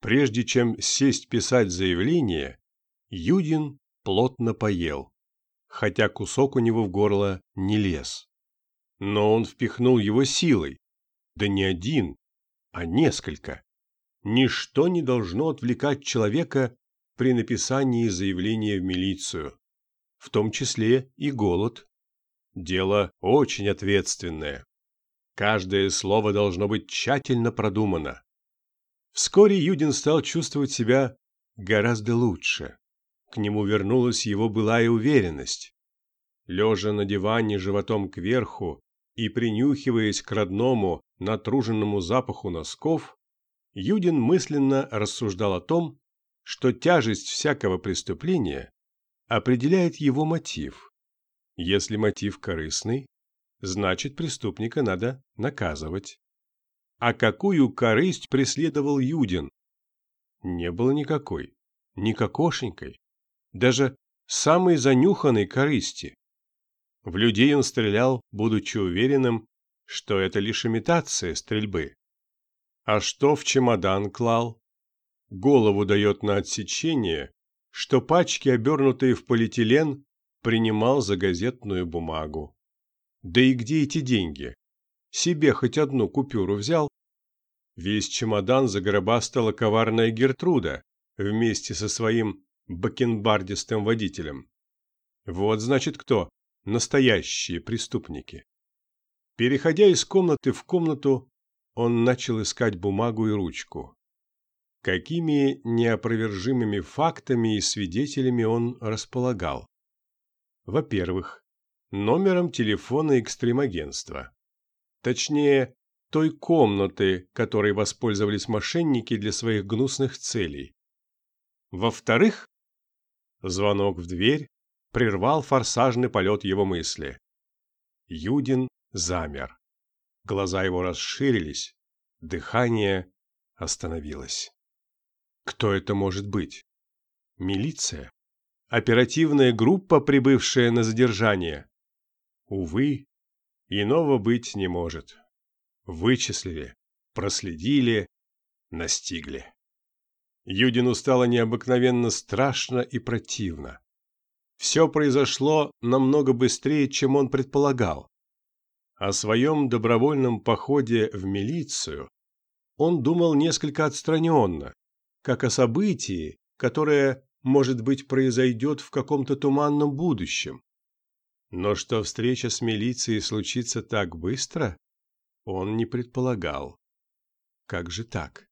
Прежде чем сесть писать заявление, Юдин плотно поел, хотя кусок у него в горло не лез. Но он впихнул его силой, да не один, а несколько. Ничто не должно отвлекать человека при написании заявления в милицию, в том числе и голод. Дело очень ответственное. Каждое слово должно быть тщательно продумано. Вскоре Юдин стал чувствовать себя гораздо лучше. К нему вернулась его былая уверенность. Лежа на диване животом кверху и принюхиваясь к родному, натруженному запаху носков, Юдин мысленно рассуждал о том, что тяжесть всякого преступления определяет его мотив. Если мотив корыстный, значит преступника надо наказывать. А какую корысть преследовал Юдин? Не было никакой, никакошенькой, даже самой занюханной корысти. В людей он стрелял, будучи уверенным, что это лишь имитация стрельбы. А что в чемодан клал? Голову дает на отсечение, что пачки, обернутые в полиэтилен, принимал за газетную бумагу. Да и где эти деньги? Себе хоть одну купюру взял? Весь чемодан загробастала коварная Гертруда вместе со своим бакенбардистым водителем. Вот значит кто настоящие преступники. Переходя из комнаты в комнату, он начал искать бумагу и ручку. Какими неопровержимыми фактами и свидетелями он располагал? Во-первых, номером телефона экстремагентства. Точнее, той комнаты, которой воспользовались мошенники для своих гнусных целей. Во-вторых, звонок в дверь прервал форсажный полет его мысли. Юдин замер. Глаза его расширились, дыхание остановилось. Кто это может быть? Милиция? Оперативная группа, прибывшая на задержание? Увы, иного быть не может. Вычислили, проследили, настигли. Юдину стало необыкновенно страшно и противно. Все произошло намного быстрее, чем он предполагал. О своем добровольном походе в милицию он думал несколько отстраненно, как о событии, которое, может быть, произойдет в каком-то туманном будущем. Но что встреча с милицией случится так быстро, он не предполагал. Как же так?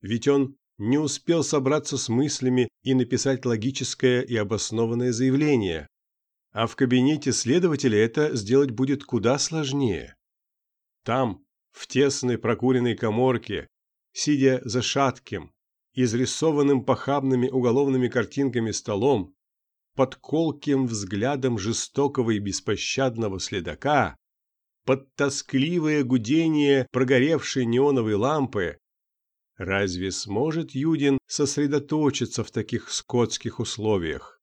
Ведь он не успел собраться с мыслями и написать логическое и обоснованное заявление. А в кабинете следователя это сделать будет куда сложнее. Там, в тесной прокуренной коморке, сидя за шатким, изрисованным похабными уголовными картинками столом, под колким взглядом жестокого и беспощадного следака, под тоскливое гудение прогоревшей неоновой лампы, Разве сможет Юдин сосредоточиться в таких скотских условиях?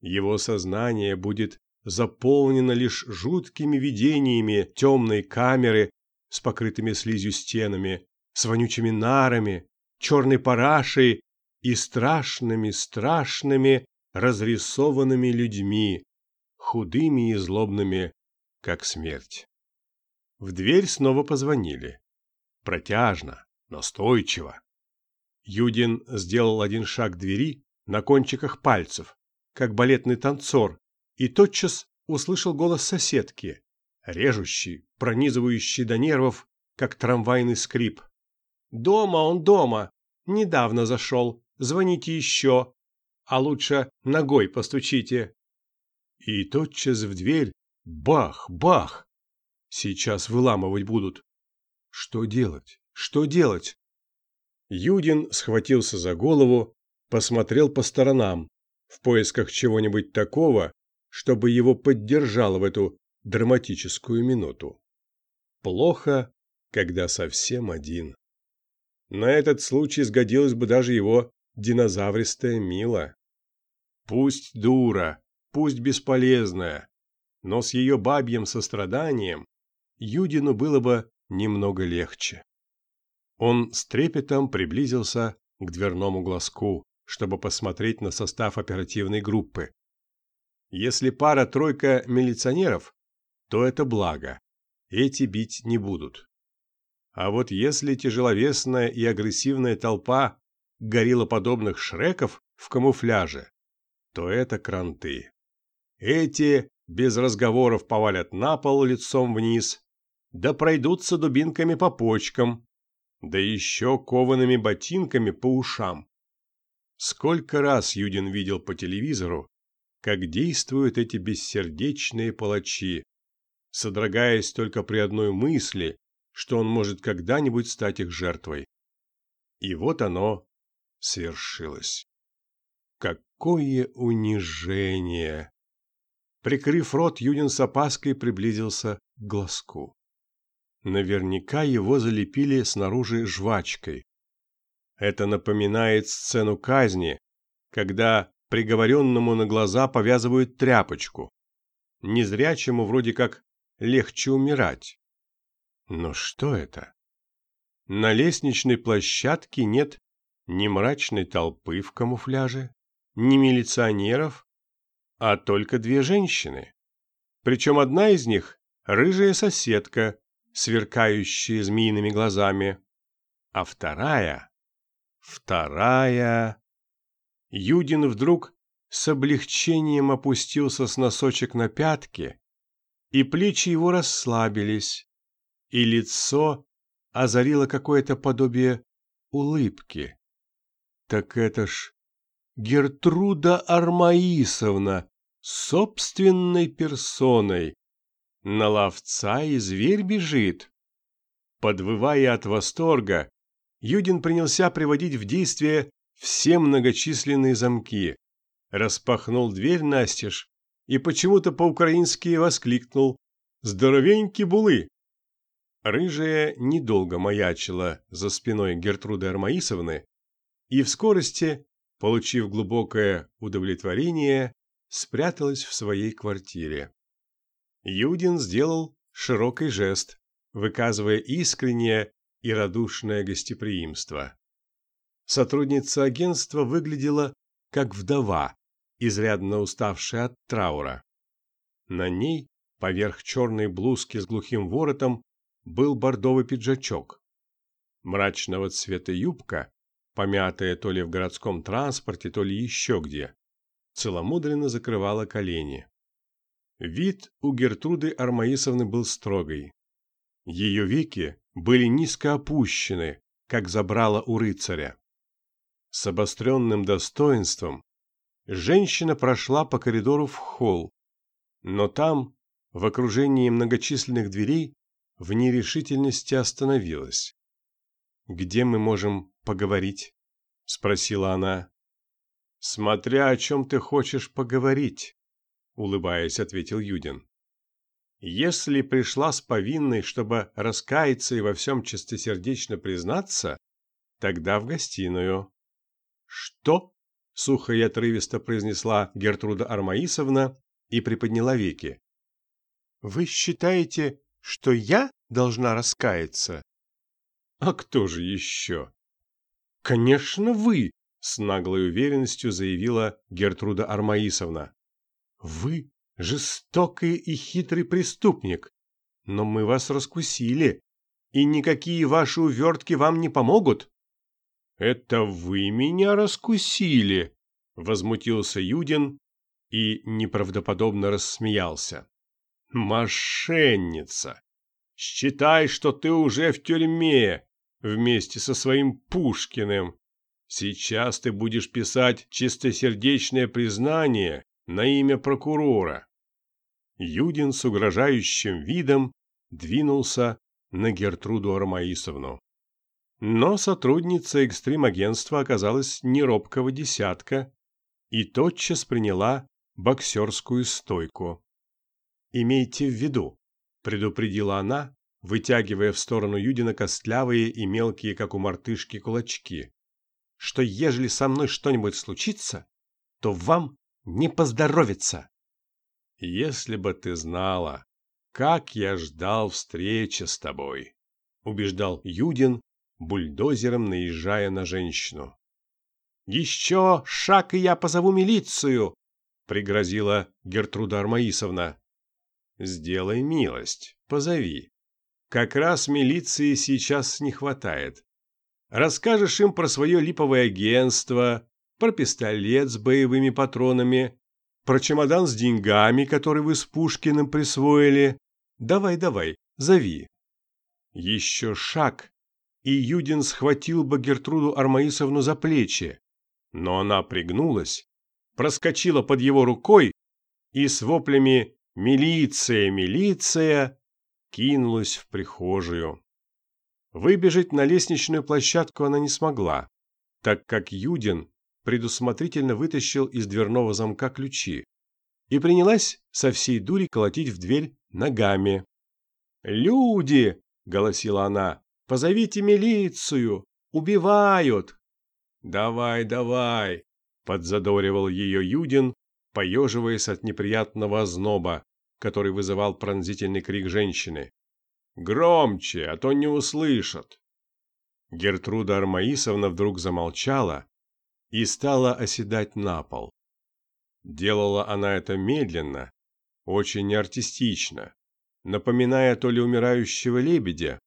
Его сознание будет заполнено лишь жуткими видениями темной камеры с покрытыми слизью стенами, с вонючими нарами, черной парашей и страшными-страшными разрисованными людьми, худыми и злобными, как смерть. В дверь снова позвонили. Протяжно, Настойчиво. Юдин сделал один шаг к двери на кончиках пальцев, как балетный танцор, и тотчас услышал голос соседки, режущий, пронизывающий до нервов, как трамвайный скрип. «Дома он дома. Недавно зашел. Звоните еще. А лучше ногой постучите». И тотчас в дверь бах, бах. Сейчас выламывать будут. Что делать? Что делать? Юдин схватился за голову, посмотрел по сторонам, в поисках чего-нибудь такого, чтобы его поддержало в эту драматическую минуту. Плохо, когда совсем один. На этот случай сгодилась бы даже его динозавристая Мила. Пусть дура, пусть бесполезная, но с ее бабьим состраданием Юдину было бы немного легче. Он с трепетом приблизился к дверному глазку, чтобы посмотреть на состав оперативной группы. Если пара-тройка милиционеров, то это благо. Эти бить не будут. А вот если тяжеловесная и агрессивная толпа гориллоподобных шреков в камуфляже, то это кранты. Эти без разговоров повалят на пол лицом вниз, да пройдутся дубинками по почкам, да еще коваными ботинками по ушам. Сколько раз Юдин видел по телевизору, как действуют эти бессердечные палачи, содрогаясь только при одной мысли, что он может когда-нибудь стать их жертвой. И вот оно свершилось. Какое унижение! Прикрыв рот, Юдин с опаской приблизился к глазку. Наверняка его залепили снаружи жвачкой. Это напоминает сцену казни, когда приговоренному на глаза повязывают тряпочку. Незрячему вроде как легче умирать. Но что это? На лестничной площадке нет ни мрачной толпы в камуфляже, ни милиционеров, а только две женщины. Причем одна из них – рыжая соседка, сверкающая змеиными глазами, а вторая – вторая… Юдин вдруг с облегчением опустился с носочек на пятки, и плечи его расслабились, и лицо озарило какое-то подобие улыбки. Так это ж Гертруда Армаисовна собственной персоной. На ловца и зверь бежит. Подвывая от восторга, Юдин принялся приводить в действие все многочисленные замки, распахнул дверь настежь и почему-то по-украински воскликнул «Здоровенький булы!». Рыжая недолго маячила за спиной Гертруды Армаисовны и в скорости получив глубокое удовлетворение, спряталась в своей квартире. Юдин сделал широкий жест, выказывая искреннее и радушное гостеприимство. Сотрудница агентства выглядела как вдова, изрядно уставшая от траура. На ней, поверх черной блузки с глухим воротом, был бордовый пиджачок. Мрачного цвета юбка помятая то ли в городском транспорте, то ли еще где, целомудренно закрывала колени. Вид у Гертруды Армаисовны был строгий. Ее веки были низко опущены, как забрала у рыцаря. С обостренным достоинством женщина прошла по коридору в холл, но там, в окружении многочисленных дверей, в нерешительности остановилась. «Где мы можем поговорить?» – спросила она. «Смотря о чем ты хочешь поговорить», – улыбаясь, ответил Юдин. «Если пришла с повинной, чтобы раскаяться и во всем чистосердечно признаться, тогда в гостиную». «Что?» – сухо и отрывисто произнесла Гертруда Армаисовна и приподняла веки. «Вы считаете, что я должна раскаяться?» «А кто же еще?» «Конечно, вы!» – с наглой уверенностью заявила Гертруда Армаисовна. «Вы жестокий и хитрый преступник, но мы вас раскусили, и никакие ваши увертки вам не помогут». «Это вы меня раскусили!» – возмутился Юдин и неправдоподобно рассмеялся. «Мошенница! Считай, что ты уже в тюрьме, вместе со своим Пушкиным. Сейчас ты будешь писать чистосердечное признание на имя прокурора. Юдин с угрожающим видом двинулся на Гертруду Армаисовну. Но сотрудница экстрим-агентства оказалась не робкого десятка и тотчас приняла боксерскую стойку. «Имейте в виду», – предупредила она, вытягивая в сторону Юдина костлявые и мелкие, как у мартышки, кулачки, что ежели со мной что-нибудь случится, то вам не поздоровится. Если бы ты знала, как я ждал встречи с тобой, убеждал Юдин, бульдозером наезжая на женщину. Еще шаг, и я позову милицию!» — пригрозила Гертруда Армаисовна. «Сделай милость, позови. Как раз милиции сейчас не хватает. Расскажешь им про свое липовое агентство, про пистолет с боевыми патронами, про чемодан с деньгами, который вы с Пушкиным присвоили. Давай, давай, зови». Еще шаг, и Юдин схватил бы Гертруду Армаисовну за плечи, но она пригнулась, проскочила под его рукой и с воплями «Милиция! Милиция!» Кинулась в прихожую. Выбежать на лестничную площадку она не смогла, так как Юдин предусмотрительно вытащил из дверного замка ключи и принялась со всей дури колотить в дверь ногами. «Люди!» – голосила она. «Позовите милицию! Убивают!» «Давай, давай!» – подзадоривал ее Юдин, поеживаясь от неприятного озноба, который вызывал пронзительный крик женщины. «Громче, а то не услышат!» Гертруда Армаисовна вдруг замолчала и стала оседать на пол. Делала она это медленно, очень артистично, напоминая то ли умирающего лебедя,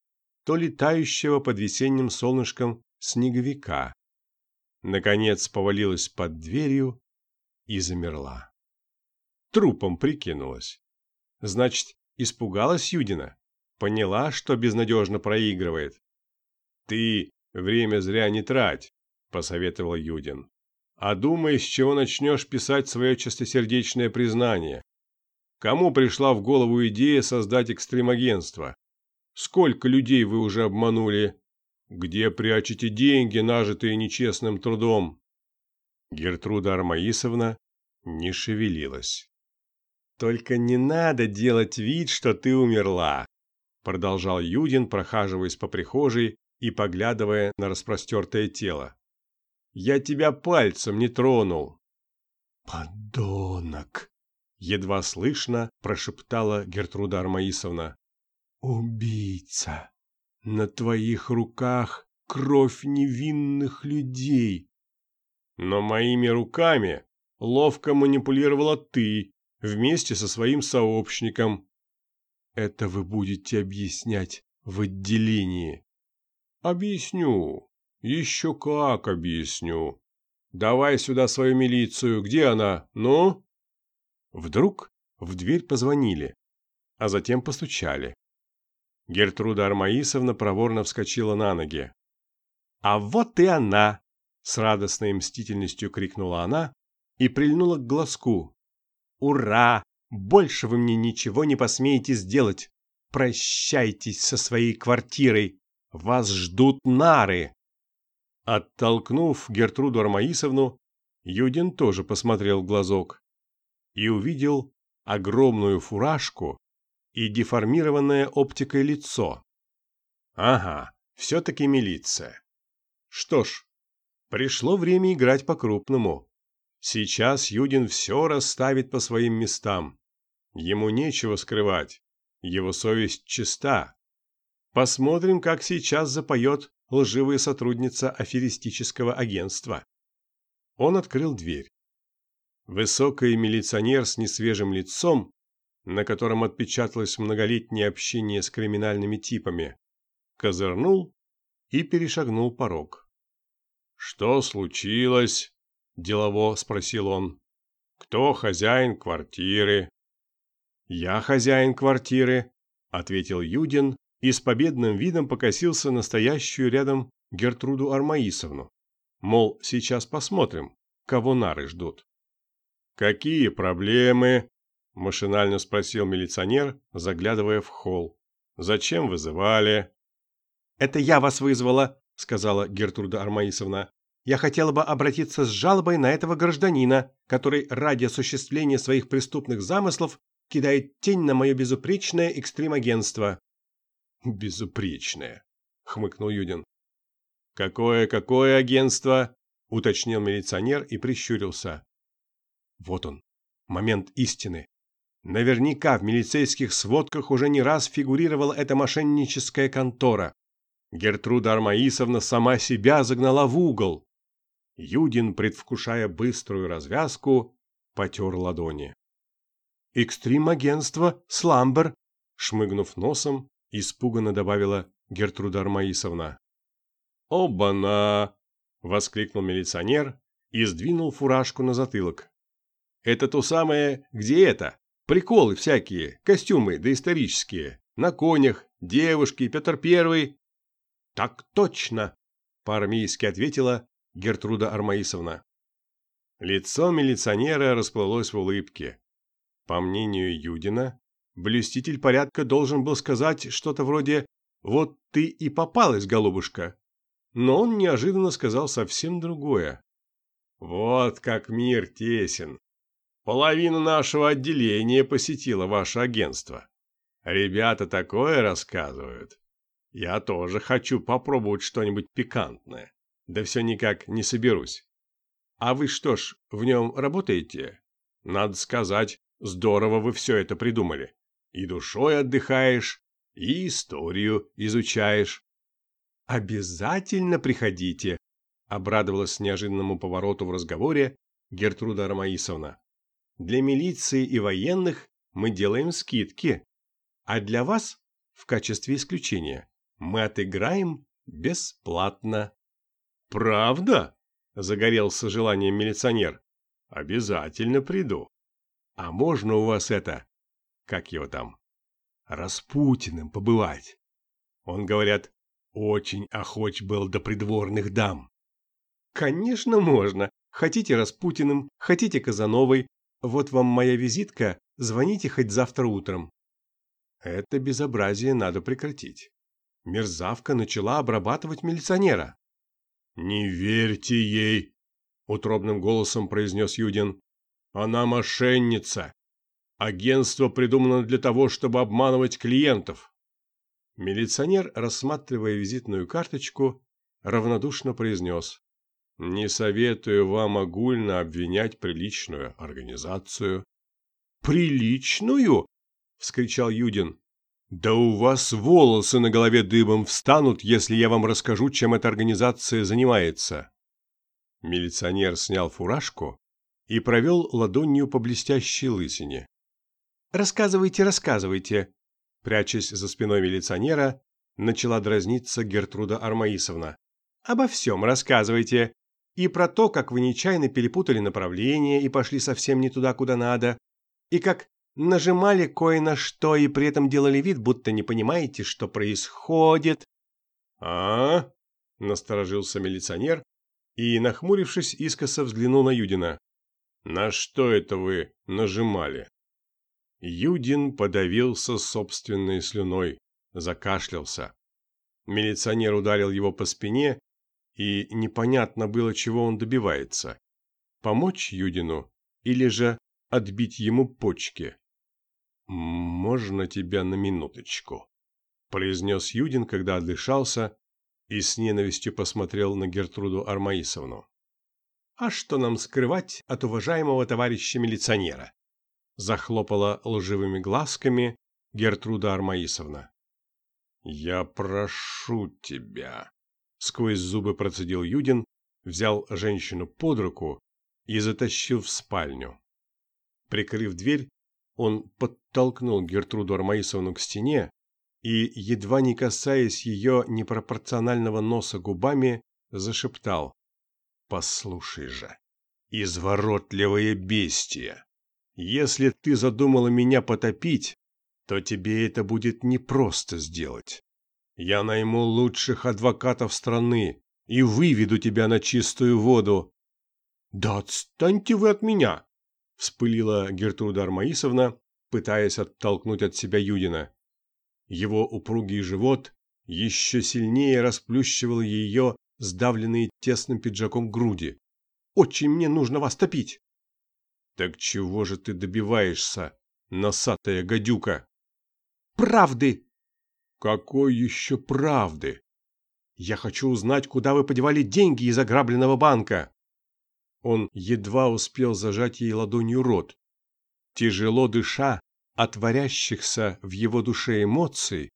то летающего под весенним солнышком снеговика наконец повалилась под дверью и замерла. Трупом прикинулась. Значит, испугалась Юдина, поняла, что безнадежно проигрывает. «Ты время зря не трать», – посоветовал Юдин. «А думай, с чего начнешь писать свое чистосердечное признание. Кому пришла в голову идея создать экстремагентство? Сколько людей вы уже обманули? Где прячете деньги, нажитые нечестным трудом?» Гертруда Армаисовна не шевелилась. «Только не надо делать вид, что ты умерла», продолжал Юдин, прохаживаясь по прихожей и поглядывая на распростертое тело. «Я тебя пальцем не тронул». «Подонок!» едва слышно прошептала Гертруда Армаисовна. «Убийца!» На твоих руках кровь невинных людей. Но моими руками ловко манипулировала ты вместе со своим сообщником. Это вы будете объяснять в отделении. Объясню. Еще как объясню. Давай сюда свою милицию. Где она? Ну? Вдруг в дверь позвонили, а затем постучали. Гертруда Армаисовна проворно вскочила на ноги. «А вот и она!» – с радостной мстительностью крикнула она и прильнула к глазку. «Ура! Больше вы мне ничего не посмеете сделать! Прощайтесь со своей квартирой! Вас ждут нары!» Оттолкнув Гертруду Армаисовну, Юдин тоже посмотрел в глазок и увидел огромную фуражку и деформированное оптикой лицо. Ага, все-таки милиция. Что ж, пришло время играть по-крупному. Сейчас Юдин все расставит по своим местам. Ему нечего скрывать, его совесть чиста. Посмотрим, как сейчас запоет лживая сотрудница аферистического агентства. Он открыл дверь. Высокий милиционер с несвежим лицом на котором отпечаталось многолетнее общение с криминальными типами, козырнул и перешагнул порог. «Что случилось?» – делово спросил он. «Кто хозяин квартиры?» «Я хозяин квартиры», – ответил Юдин и с победным видом покосился настоящую рядом Гертруду Армаисовну. Мол, сейчас посмотрим, кого нары ждут. «Какие проблемы?» – машинально спросил милиционер, заглядывая в холл. «Зачем вызывали?» «Это я вас вызвала», – сказала Гертруда Армаисовна. «Я хотела бы обратиться с жалобой на этого гражданина, который ради осуществления своих преступных замыслов кидает тень на мое безупречное экстрим-агентство». «Безупречное», – хмыкнул Юдин. «Какое-какое агентство?» – уточнил милиционер и прищурился. Вот он, момент истины. Наверняка в милицейских сводках уже не раз фигурировала эта мошенническая контора. Гертруда Армаисовна сама себя загнала в угол. Юдин, предвкушая быструю развязку, потер ладони. «Экстрим-агентство, Сламбер!» Шмыгнув носом, испуганно добавила Гертруда Армаисовна. «Оба-на!» — воскликнул милиционер и сдвинул фуражку на затылок. «Это то самое, где это? Приколы всякие, костюмы доисторические, на конях, девушки, Петр Первый». «Так точно!» — по-армейски ответила Гертруда Армаисовна. Лицо милиционера расплылось в улыбке. По мнению Юдина, блюститель порядка должен был сказать что-то вроде «Вот ты и попалась, голубушка», но он неожиданно сказал совсем другое. «Вот как мир тесен. Половина нашего отделения посетила ваше агентство. Ребята такое рассказывают. Я тоже хочу попробовать что-нибудь пикантное. Да все никак не соберусь. А вы что ж, в нем работаете? Надо сказать, здорово вы все это придумали. И душой отдыхаешь, и историю изучаешь. «Обязательно приходите!» – обрадовалась неожиданному повороту в разговоре Гертруда Ромаисовна. «Для милиции и военных мы делаем скидки, а для вас, в качестве исключения, мы отыграем бесплатно». «Правда?» – загорелся желанием милиционер. «Обязательно приду. А можно у вас это, как его там, Распутиным побывать?» Он, говорят, очень охоч был до придворных дам. Конечно, можно. Хотите Распутиным, хотите Казановой. Вот вам моя визитка, звоните хоть завтра утром. Это безобразие надо прекратить. Мерзавка начала обрабатывать милиционера. «Не верьте ей!» – утробным голосом произнес Юдин. «Она мошенница. Агентство придумано для того, чтобы обманывать клиентов. Милиционер, рассматривая визитную карточку, равнодушно произнес. «Не советую вам огульно обвинять приличную организацию». «Приличную?» – вскричал Юдин. «Да у вас волосы на голове дыбом встанут, если я вам расскажу, чем эта организация занимается». Милиционер снял фуражку и провел ладонью по блестящей лысине. «Рассказывайте, рассказывайте», Прячась за спиной милиционера, начала дразниться Гертруда Армаисовна. «Обо всем рассказывайте. И про то, как вы нечаянно перепутали направление и пошли совсем не туда, куда надо. И как нажимали кое на что и при этом делали вид, будто не понимаете, что происходит». «А?» – насторожился милиционер и, нахмурившись, искоса взглянул на Юдина. «На что это вы нажимали?» Юдин подавился собственной слюной, закашлялся. Милиционер ударил его по спине, и непонятно было, чего он добивается. Помочь Юдину или же отбить ему почки? «Можно тебя на минуточку?» произнес Юдин, когда отдышался, и с ненавистью посмотрел на Гертруду Армаисовну. «А что нам скрывать от уважаемого товарища милиционера? захлопала лживыми глазками Гертруда Армаисовна. «Я прошу тебя», — сквозь зубы процедил Юдин, взял женщину под руку и затащил в спальню. Прикрыв дверь, он подтолкнул Гертруду Армаисовну к стене и, едва не касаясь ее непропорционального носа губами, зашептал. «Послушай же, изворотливое бестия! Если ты задумала меня потопить, то тебе это будет непросто сделать. Я найму лучших адвокатов страны и выведу тебя на чистую воду. Да отстаньте вы от меня, вспылила Гертруда Армаисовна, пытаясь оттолкнуть от себя Юдина. Его упругий живот еще сильнее расплющивал ее сдавленные тесным пиджаком груди. Очень мне нужно вас топить. Так чего же ты добиваешься, носатая гадюка? Правды. Какой еще правды? Я хочу узнать, куда вы подевали деньги из ограбленного банка. Он едва успел зажать ей ладонью рот. Тяжело дыша от варящихся в его душе эмоций,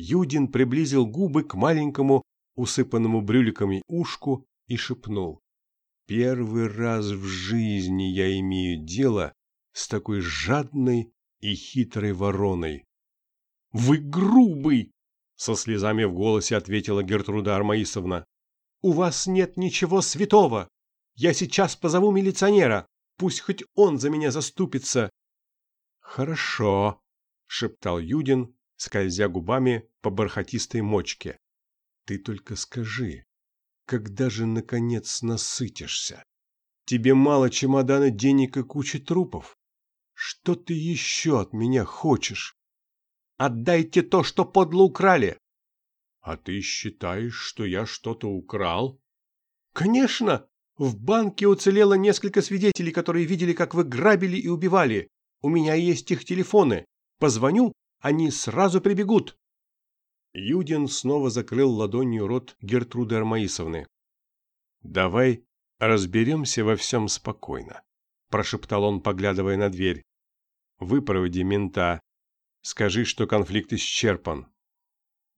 Юдин приблизил губы к маленькому, усыпанному брюликами ушку и шепнул. Первый раз в жизни я имею дело с такой жадной и хитрой вороной. «Вы грубый!» — со слезами в голосе ответила Гертруда Армаисовна. «У вас нет ничего святого! Я сейчас позову милиционера, пусть хоть он за меня заступится!» «Хорошо», — шептал Юдин, скользя губами по бархатистой мочке. «Ты только скажи, когда же, наконец, насытишься? Тебе мало чемодана денег и кучи трупов? Что ты еще от меня хочешь?» Отдайте то, что подло украли. А ты считаешь, что я что-то украл? Конечно. В банке уцелело несколько свидетелей, которые видели, как вы грабили и убивали. У меня есть их телефоны. Позвоню, они сразу прибегут. Юдин снова закрыл ладонью рот Гертруды Армаисовны. «Давай разберемся во всем спокойно», – прошептал он, поглядывая на дверь. «Выпроводи мента, Скажи, что конфликт исчерпан».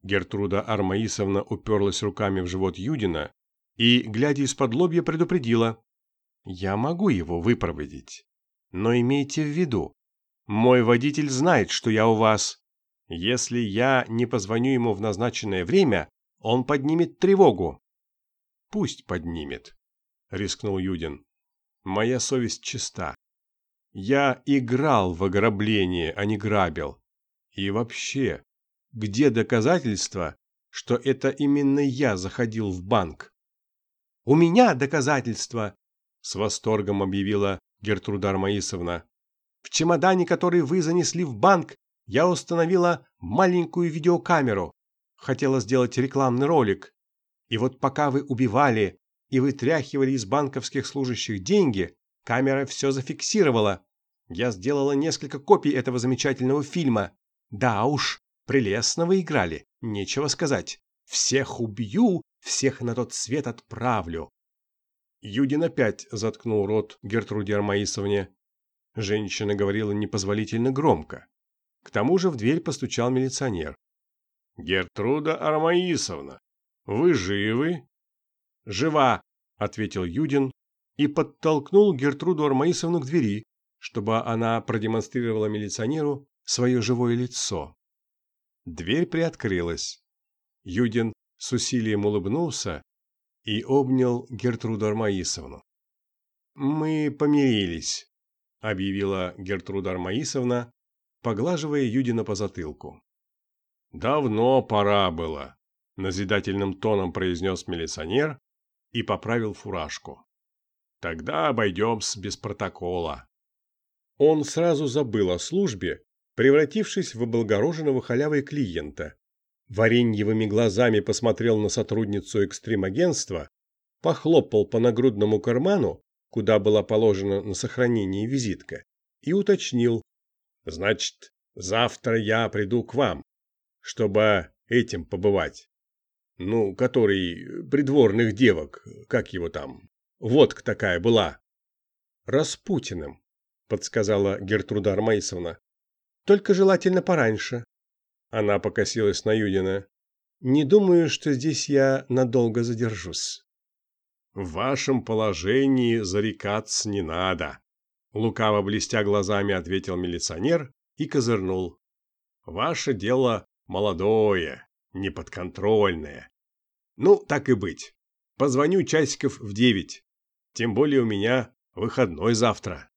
Гертруда Армаисовна уперлась руками в живот Юдина и, глядя из-под лобья, предупредила. «Я могу его выпроводить, но имейте в виду, мой водитель знает, что я у вас. Если я не позвоню ему в назначенное время, он поднимет тревогу». «Пусть поднимет», — рискнул Юдин. «Моя совесть чиста. Я играл в ограбление, а не грабил. И вообще, где доказательства, что это именно я заходил в банк? «У меня доказательства!» – с восторгом объявила Гертруда Армаисовна. «В чемодане, который вы занесли в банк, я установила маленькую видеокамеру. Хотела сделать рекламный ролик. И вот пока вы убивали и вытряхивали из банковских служащих деньги, камера все зафиксировала. Я сделала несколько копий этого замечательного фильма. Да уж, прелестно вы играли, нечего сказать. Всех убью, всех на тот свет отправлю. Юдин опять заткнул рот Гертруде Армаисовне. Женщина говорила непозволительно громко. К тому же в дверь постучал милиционер. «Гертруда Армаисовна, вы живы?» «Жива», — ответил Юдин и подтолкнул Гертруду Армаисовну к двери, чтобы она продемонстрировала милиционеру свое живое лицо. Дверь приоткрылась. Юдин с усилием улыбнулся и обнял Гертруду Армаисовну. «Мы помирились», — объявила Гертруда Армаисовна, поглаживая Юдина по затылку. «Давно пора было», — назидательным тоном произнес милиционер и поправил фуражку. «Тогда обойдемся без протокола». Он сразу забыл о службе превратившись в облагороженного халявой клиента. Вареньевыми глазами посмотрел на сотрудницу экстрим-агентства, похлопал по нагрудному карману, куда была положена на сохранение визитка, и уточнил. «Значит, завтра я приду к вам, чтобы этим побывать. Ну, который придворных девок, как его там, водка такая была». «Распутиным», — подсказала Гертруда Армейсовна. Только желательно пораньше. Она покосилась на Юдина. Не думаю, что здесь я надолго задержусь. В вашем положении зарекаться не надо. Лукаво блестя глазами ответил милиционер и козырнул. Ваше дело молодое, неподконтрольное. Ну, так и быть. Позвоню часиков в девять. Тем более у меня выходной завтра.